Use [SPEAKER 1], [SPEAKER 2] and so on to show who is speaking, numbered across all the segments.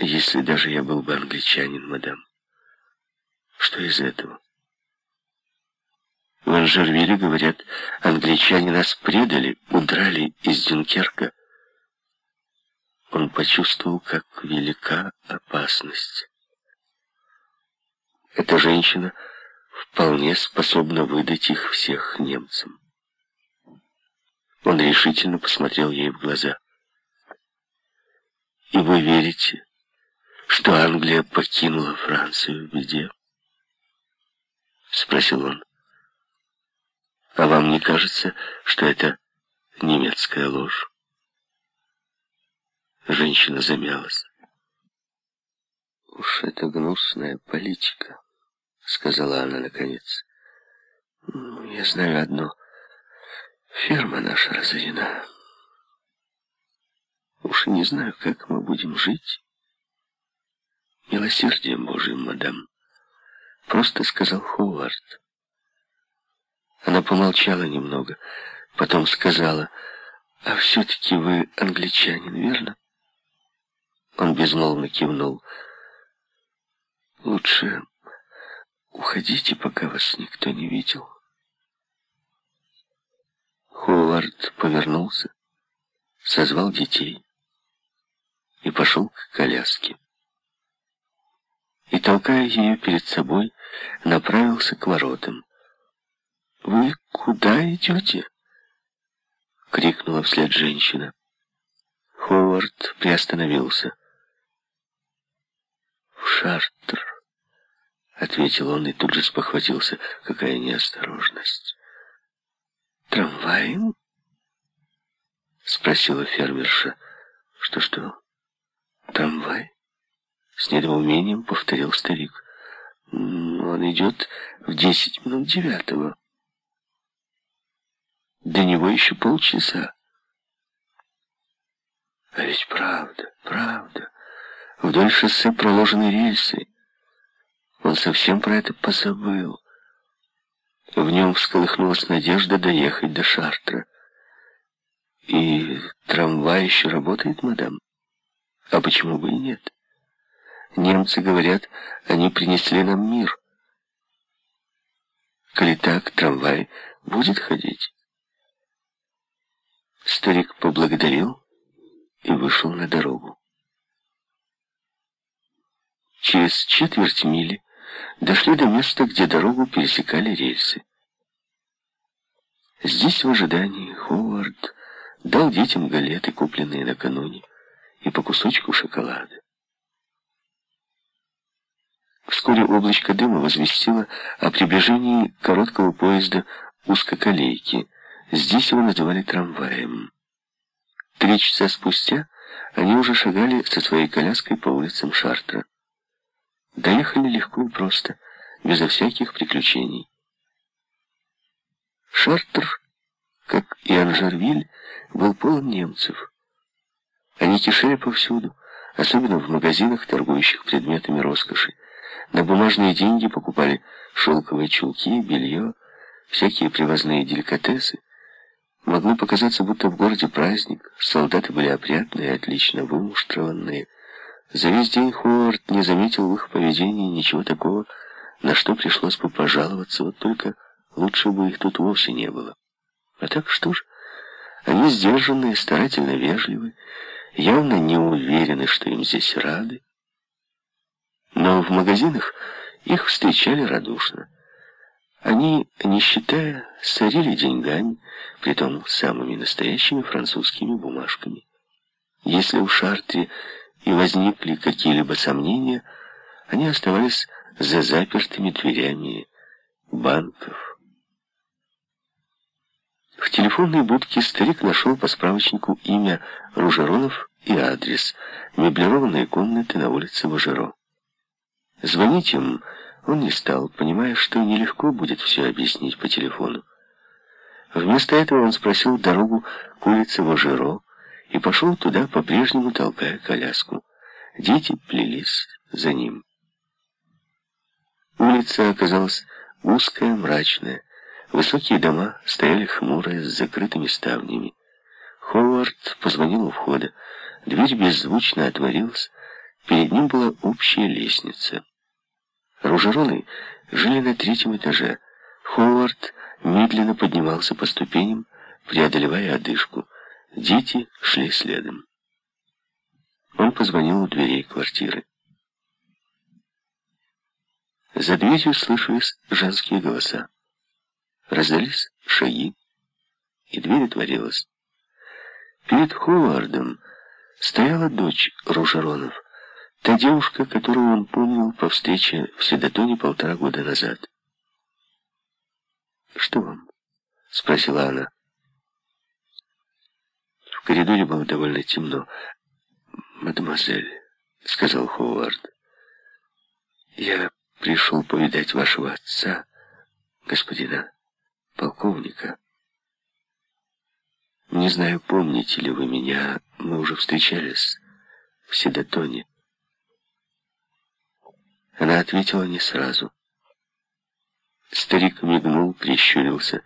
[SPEAKER 1] Если даже я был бы англичанин, мадам, что из этого? В Анжервиле, говорят, англичане нас предали, удрали из Дюнкерка. Он почувствовал, как велика опасность. Эта женщина вполне способна выдать их всех немцам. Он решительно посмотрел ей в глаза. «И вы верите, что Англия покинула Францию в беде?» Спросил он. «А вам не кажется, что это немецкая ложь?» Женщина замялась. «Уж это гнусная политика», — сказала она наконец. «Я знаю одно. Ферма наша разорена. Уж не знаю, как мы будем жить. Милосердием Божьим, мадам», — просто сказал Ховард. Она помолчала немного, потом сказала, «А все-таки вы англичанин, верно?» Он безмолвно кивнул. «Лучше уходите, пока вас никто не видел». Ховард повернулся, созвал детей и пошел к коляске. И, толкая ее перед собой, направился к воротам. «Вы куда идете?» — крикнула вслед женщина. Ховард приостановился. Шартр, ответил он и тут же спохватился. Какая неосторожность. Трамваем? Спросила фермерша. Что-что? Трамвай? С недоумением повторил старик. Он идет в десять минут девятого. До него еще полчаса. А ведь правда, правда. Вдоль шоссе проложены рельсы. Он совсем про это позабыл. В нем всколыхнулась надежда доехать до Шартра. И трамвай еще работает, мадам? А почему бы и нет? Немцы говорят, они принесли нам мир. Коли так, трамвай будет ходить. Старик поблагодарил и вышел на дорогу. Через четверть мили дошли до места, где дорогу пересекали рельсы. Здесь в ожидании Ховард дал детям галеты, купленные накануне, и по кусочку шоколада. Вскоре облачко дыма возвестило о приближении короткого поезда узкоколейки. Здесь его называли трамваем. Три часа спустя они уже шагали со своей коляской по улицам Шартра. Доехали легко и просто, безо всяких приключений. Шартер, как и Анжервиль, был полон немцев. Они кишели повсюду, особенно в магазинах, торгующих предметами роскоши. На бумажные деньги покупали шелковые чулки, белье, всякие привозные деликатесы. Могло показаться, будто в городе праздник. Солдаты были опрятные, отлично вымуштрованные, за весь день Ховард не заметил в их поведении ничего такого, на что пришлось бы пожаловаться, вот только лучше бы их тут вовсе не было. А так что ж, они сдержанные, старательно вежливы, явно не уверены, что им здесь рады. Но в магазинах их встречали радушно. Они, не считая, сорили деньгами, притом самыми настоящими французскими бумажками. Если у Шартри и возникли какие-либо сомнения, они оставались за запертыми дверями банков. В телефонной будке старик нашел по справочнику имя Ружеронов и адрес меблированные комнаты на улице Важеро. Звонить им он не стал, понимая, что нелегко будет все объяснить по телефону. Вместо этого он спросил дорогу к улице Важеро, и пошел туда, по-прежнему толкая коляску. Дети плелись за ним. Улица оказалась узкая, мрачная. Высокие дома стояли хмурые, с закрытыми ставнями. Ховард позвонил у входа. Дверь беззвучно отворилась, Перед ним была общая лестница. Ружероны жили на третьем этаже. Ховард медленно поднимался по ступеням, преодолевая одышку. Дети шли следом. Он позвонил у дверей квартиры. За дверью слышались женские голоса. Раздались шаги, и дверь отворилась. Перед Ховардом стояла дочь Ружеронов, та девушка, которую он помнил по встрече в Седотоне полтора года назад. «Что вам?» — спросила она. В коридоре было довольно темно. «Мадемуазель», — сказал Ховард, — «я пришел повидать вашего отца, господина полковника». Не знаю, помните ли вы меня, мы уже встречались в Седотоне. Она ответила не сразу. Старик мигнул, прищурился.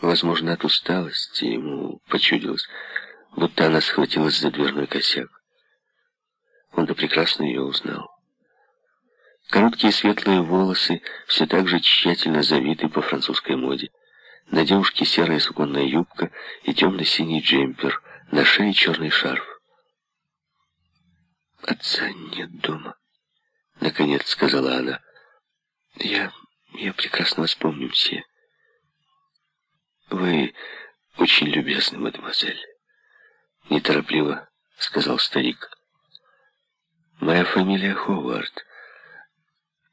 [SPEAKER 1] Возможно, от усталости ему почудилось, будто она схватилась за дверной косяк. Он-то прекрасно ее узнал. Короткие светлые волосы все так же тщательно завиты по французской моде. На девушке серая суконная юбка и темно-синий джемпер, на шее черный шарф. «Отца нет дома», — наконец сказала она. «Я... я прекрасно вас помню, все. Вы очень любезны, мадемуазель». «Неторопливо», — сказал старик. «Моя фамилия Ховард.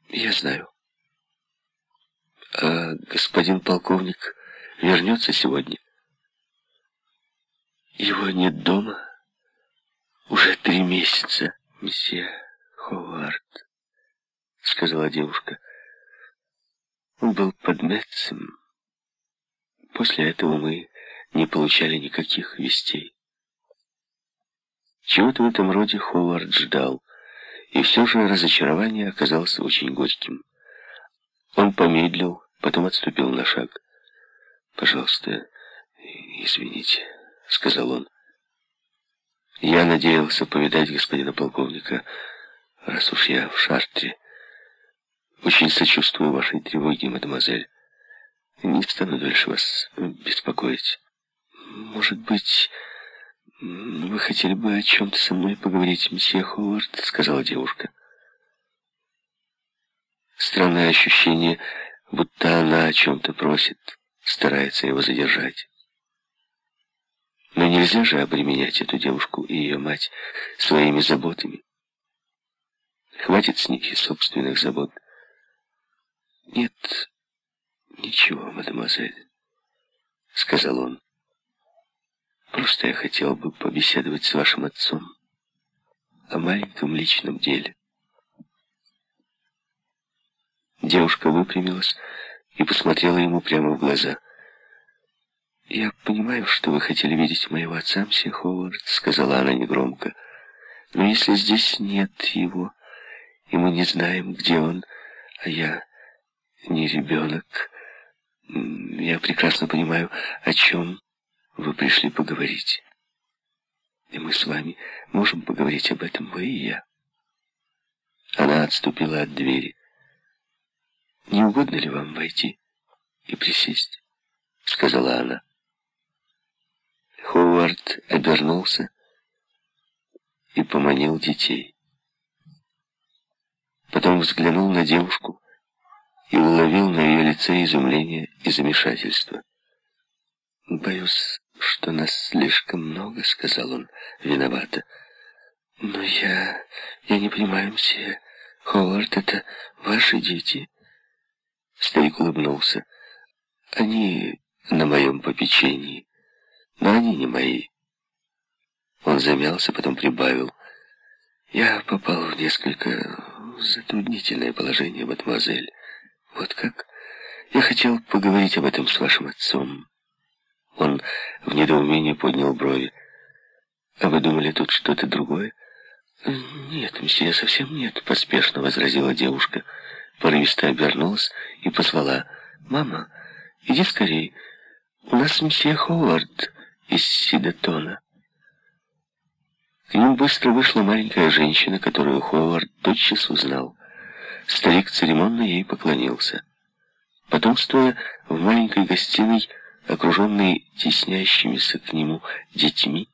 [SPEAKER 1] Я знаю». «А господин полковник...» вернется сегодня. Его нет дома уже три месяца, месье Ховард, сказала девушка. Он был под Метцем. После этого мы не получали никаких вестей. Чего-то в этом роде Ховард ждал, и все же разочарование оказалось очень горьким. Он помедлил, потом отступил на шаг. «Пожалуйста, извините», — сказал он. «Я надеялся повидать господина полковника, раз уж я в Шартре. Очень сочувствую вашей тревоге, мадемуазель. Не стану дольше вас беспокоить. Может быть, вы хотели бы о чем-то со мной поговорить, месье Ховард?» — сказала девушка. Странное ощущение, будто она о чем-то просит старается его задержать. Но нельзя же обременять эту девушку и ее мать своими заботами. Хватит с них и собственных забот. Нет, ничего, мадемуазель, сказал он. Просто я хотел бы побеседовать с вашим отцом о маленьком личном деле. Девушка выпрямилась, и посмотрела ему прямо в глаза. «Я понимаю, что вы хотели видеть моего отца, мсье Ховард», — сказала она негромко. «Но если здесь нет его, и мы не знаем, где он, а я не ребенок, я прекрасно понимаю, о чем вы пришли поговорить. И мы с вами можем поговорить об этом, вы и я». Она отступила от двери. «Не угодно ли вам войти и присесть?» — сказала она. Ховард обернулся и поманил детей. Потом взглянул на девушку и уловил на ее лице изумление и замешательство. «Боюсь, что нас слишком много», — сказал он виновато. «Но я... я не понимаю, мсье. Ховард, это ваши дети». Старик улыбнулся. «Они на моем попечении, но они не мои». Он замялся, потом прибавил. «Я попал в несколько затруднительное положение, мадемуазель. Вот как? Я хотел поговорить об этом с вашим отцом». Он в недоумении поднял брови. «А вы думали, тут что-то другое?» «Нет, мсье, совсем нет», — поспешно возразила девушка порывисто обернулась и позвала. «Мама, иди скорей. У нас мсье Ховард из Сидетона». К ним быстро вышла маленькая женщина, которую Ховард тотчас узнал. Старик церемонно ей поклонился. Потом, стоя в маленькой гостиной, окруженный теснящимися к нему детьми,